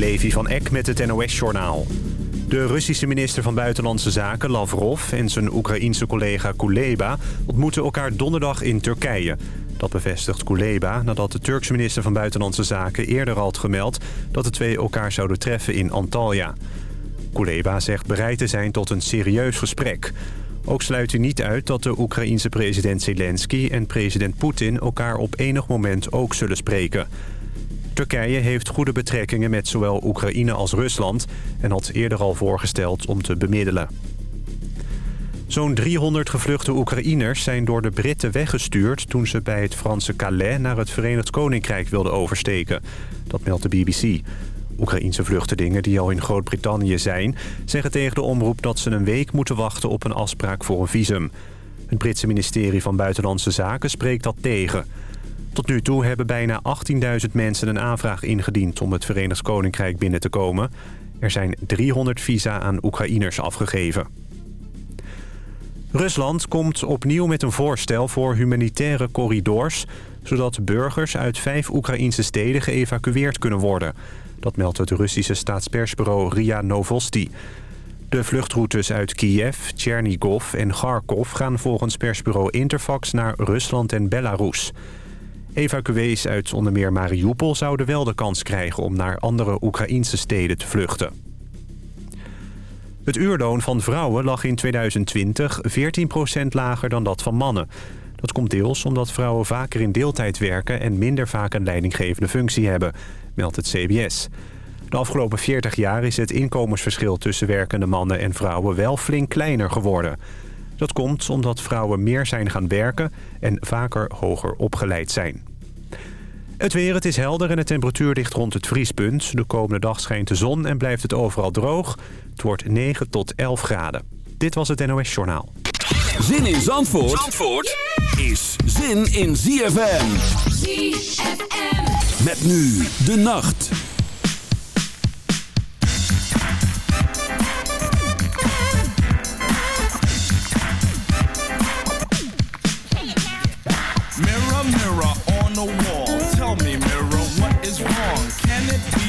Levi van Eck met het NOS-journaal. De Russische minister van Buitenlandse Zaken, Lavrov... en zijn Oekraïense collega Kuleba ontmoeten elkaar donderdag in Turkije. Dat bevestigt Kuleba nadat de Turkse minister van Buitenlandse Zaken... eerder had gemeld dat de twee elkaar zouden treffen in Antalya. Kuleba zegt bereid te zijn tot een serieus gesprek. Ook sluit hij niet uit dat de Oekraïense president Zelensky en president Poetin... elkaar op enig moment ook zullen spreken... Turkije heeft goede betrekkingen met zowel Oekraïne als Rusland... en had eerder al voorgesteld om te bemiddelen. Zo'n 300 gevluchte Oekraïners zijn door de Britten weggestuurd... toen ze bij het Franse Calais naar het Verenigd Koninkrijk wilden oversteken. Dat meldt de BBC. Oekraïense vluchtelingen die al in Groot-Brittannië zijn... zeggen tegen de omroep dat ze een week moeten wachten op een afspraak voor een visum. Het Britse ministerie van Buitenlandse Zaken spreekt dat tegen... Tot nu toe hebben bijna 18.000 mensen een aanvraag ingediend om het Verenigd Koninkrijk binnen te komen. Er zijn 300 visa aan Oekraïners afgegeven. Rusland komt opnieuw met een voorstel voor humanitaire corridors... zodat burgers uit vijf Oekraïnse steden geëvacueerd kunnen worden. Dat meldt het Russische staatspersbureau RIA Novosti. De vluchtroutes uit Kiev, Tchernigov en Kharkov gaan volgens persbureau Interfax naar Rusland en Belarus... Evacuees uit onder meer Mariupol zouden wel de kans krijgen... om naar andere Oekraïnse steden te vluchten. Het uurloon van vrouwen lag in 2020 14% lager dan dat van mannen. Dat komt deels omdat vrouwen vaker in deeltijd werken... en minder vaak een leidinggevende functie hebben, meldt het CBS. De afgelopen 40 jaar is het inkomensverschil tussen werkende mannen en vrouwen wel flink kleiner geworden... Dat komt omdat vrouwen meer zijn gaan werken en vaker hoger opgeleid zijn. Het weer, het is helder en de temperatuur ligt rond het vriespunt. De komende dag schijnt de zon en blijft het overal droog. Het wordt 9 tot 11 graden. Dit was het NOS Journaal. Zin in Zandvoort, Zandvoort is zin in ZFM. ZFM. Met nu de nacht.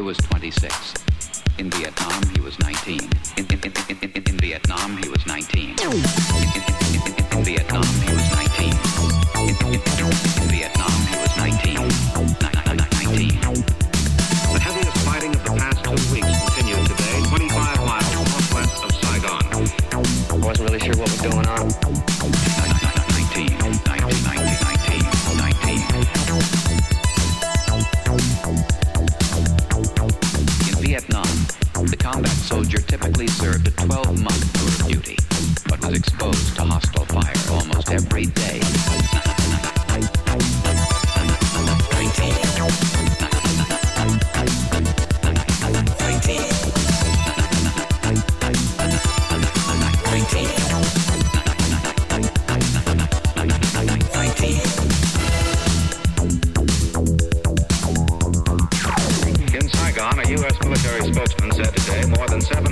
Was than seven.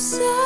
In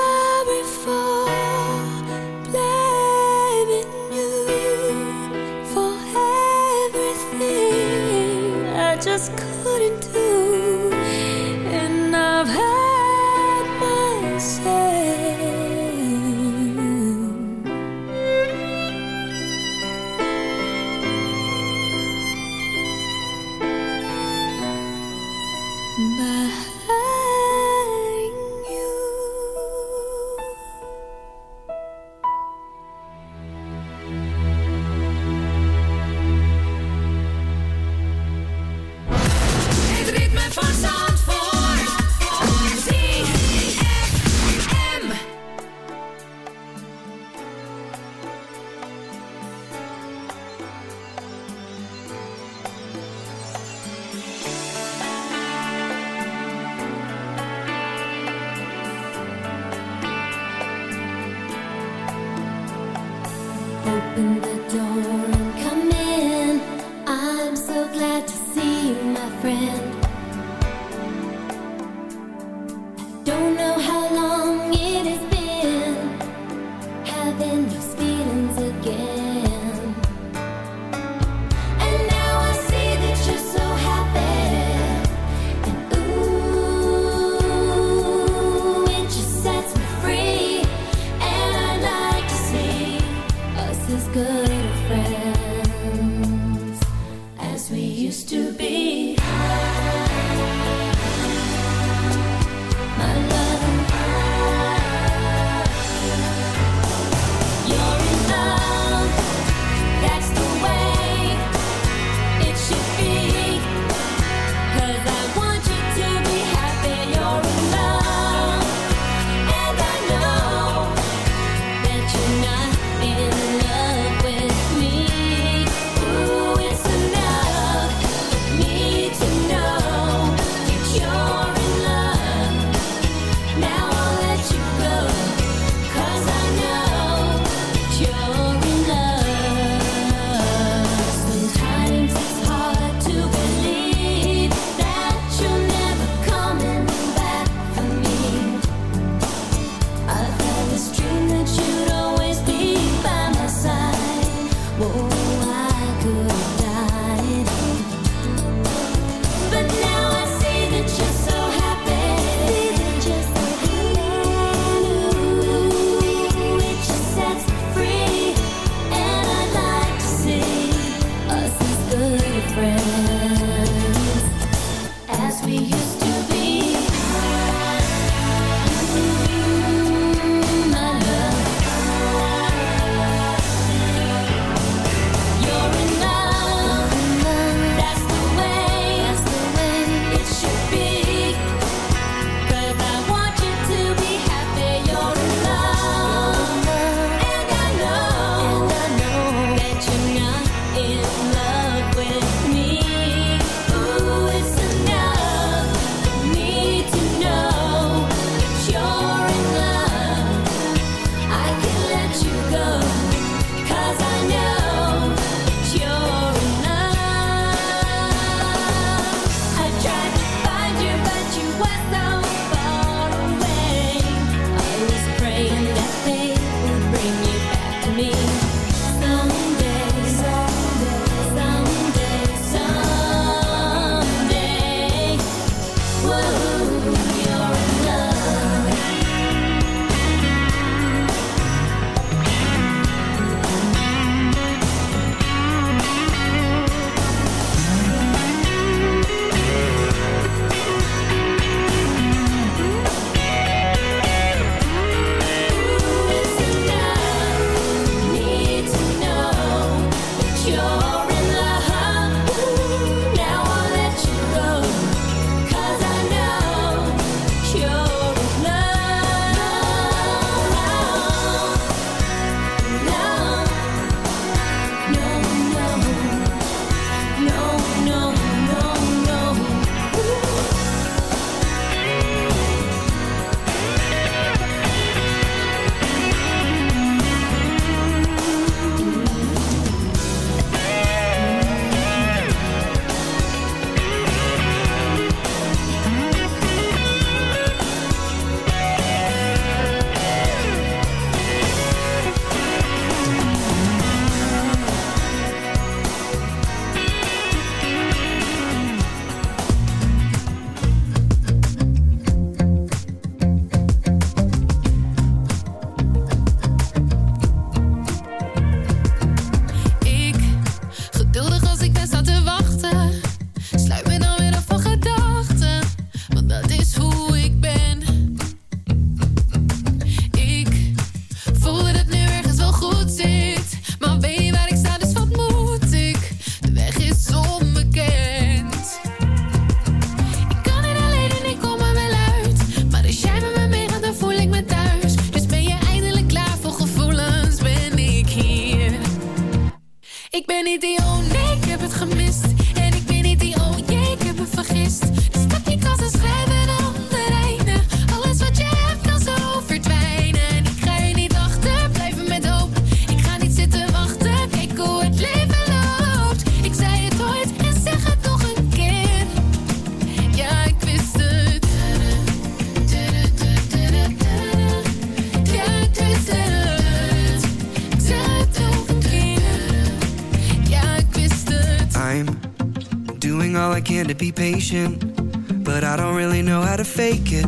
patient, but I don't really know how to fake it.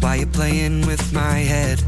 Why you playing with my head?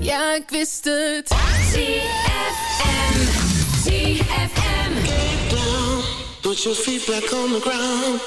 Ja, ik wist het. CFM, CFM. Get down, put your feet back on the ground.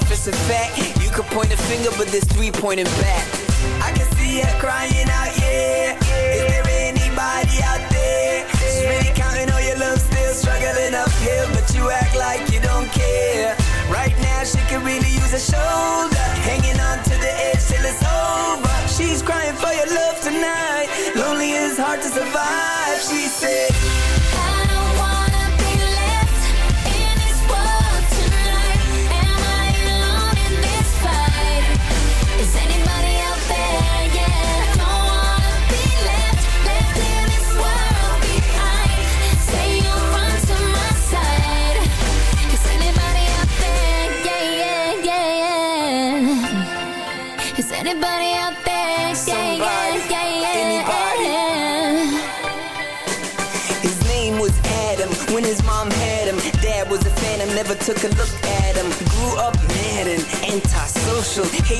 Yourself, it's a fact. You could point a finger, but there's three pointing back. I can see her crying out, yeah. Is there anybody out there? She's really counting all your love, still struggling uphill, but you act like you don't care. Right now, she could really use a shoulder, hanging on to the edge till it's over. She's crying for your love tonight. Lonely is hard to survive, she said.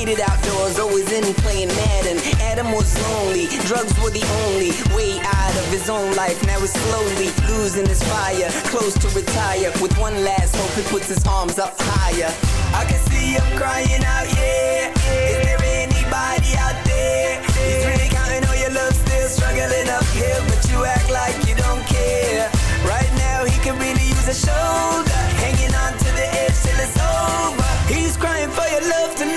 Hated outdoors, always in playing Madden. Adam was lonely, drugs were the only way out of his own life. Now he's slowly losing his fire, close to retire. With one last hope, he puts his arms up higher. I can see him crying out, yeah. Is there anybody out there? He's really counting all your love, still struggling uphill, but you act like you don't care. Right now, he can really use a shoulder, hanging on to the edge till it's over. He's crying for your love tonight.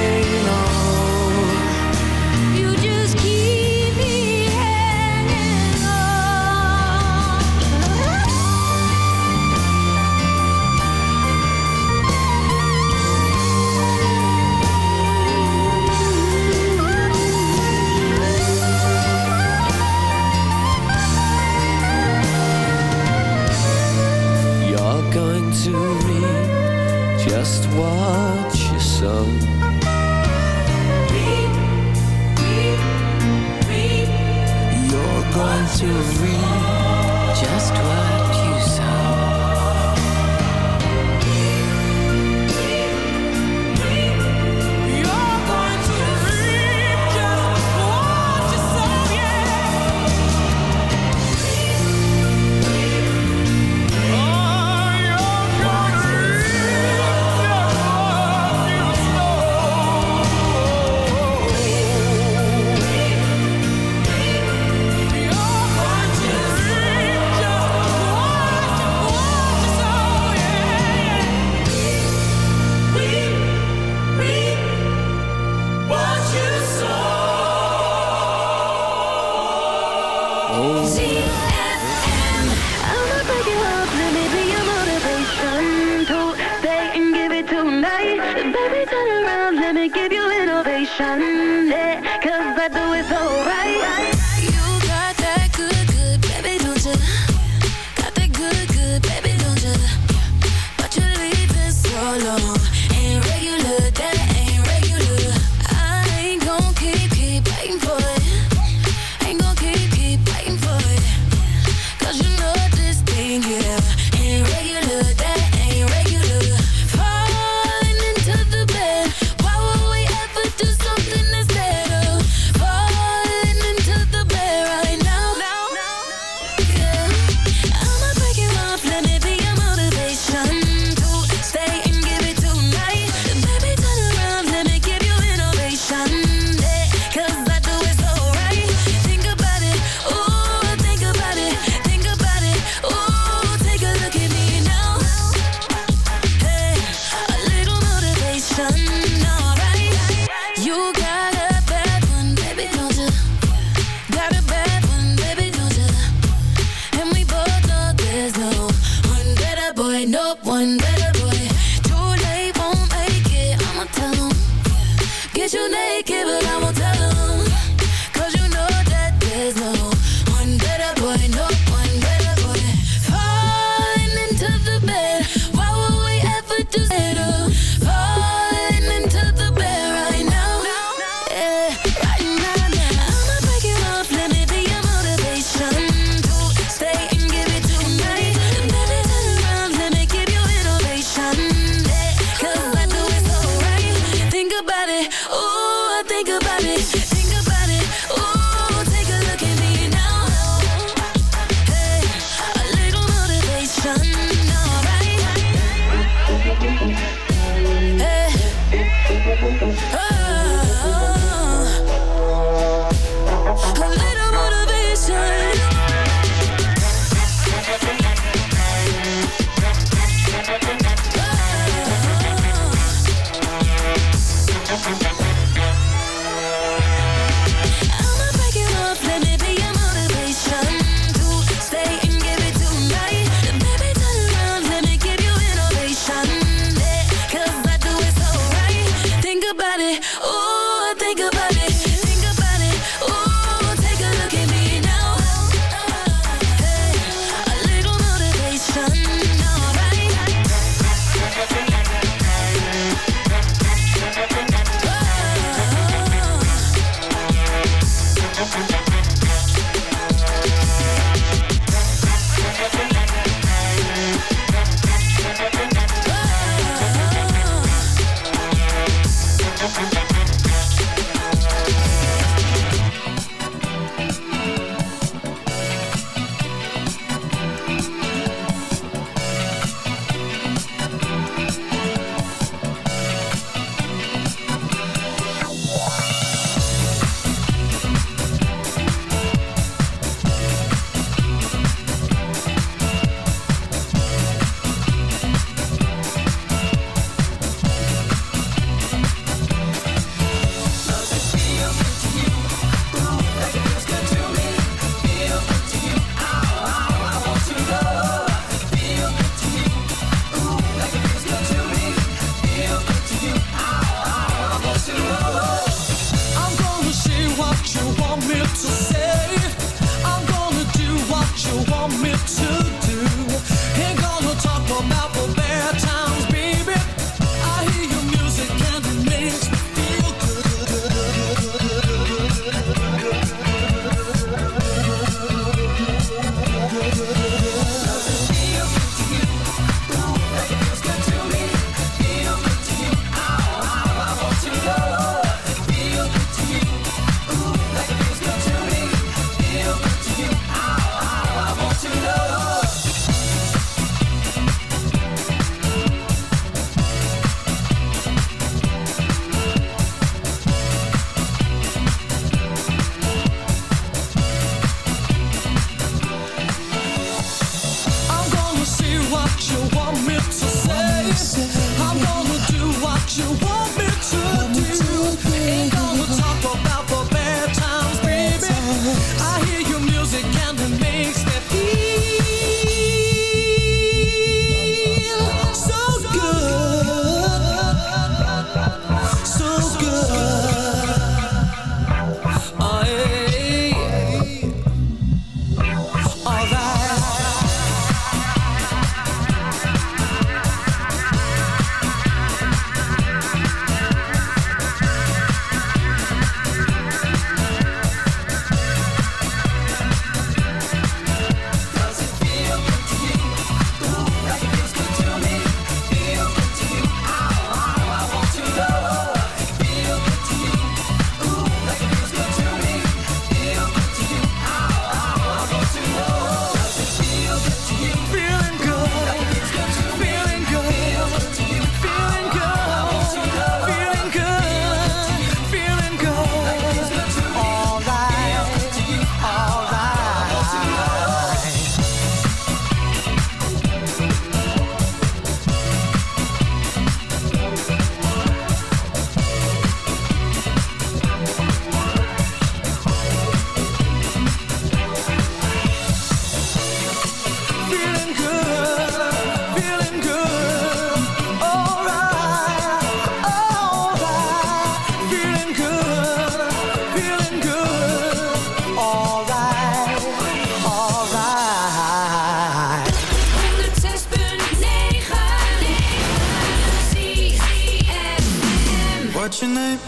What's your name?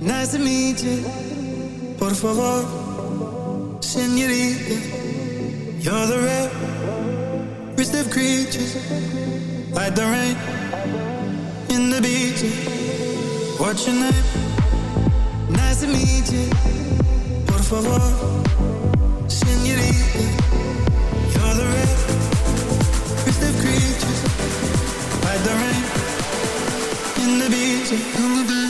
Nice to meet you. Por favor, senorita. You're the rarest of creatures. Like the rain in the beach. What's your name? Nice to meet you. Por favor, senorita. You're the rarest of creatures. Like the rain. in the busy.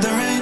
the rain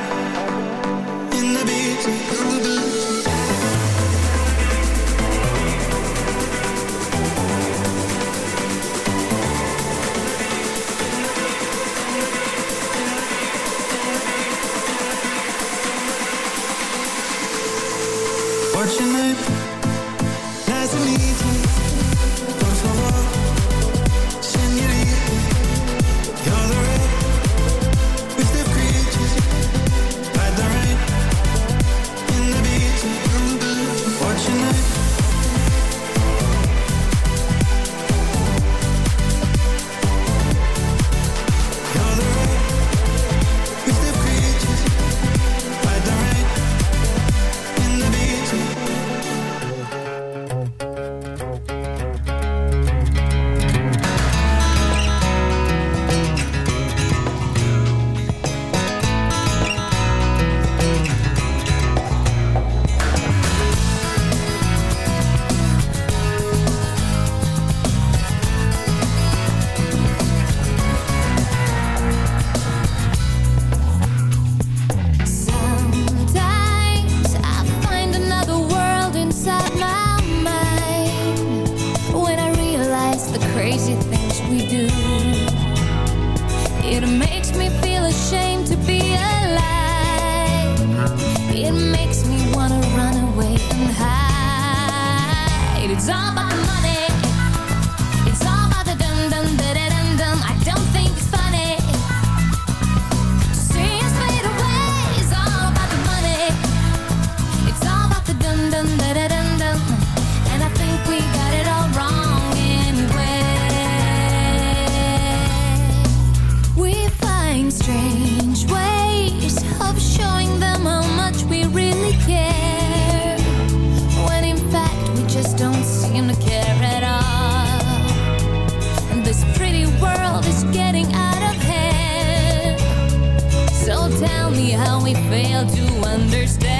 we fail to understand.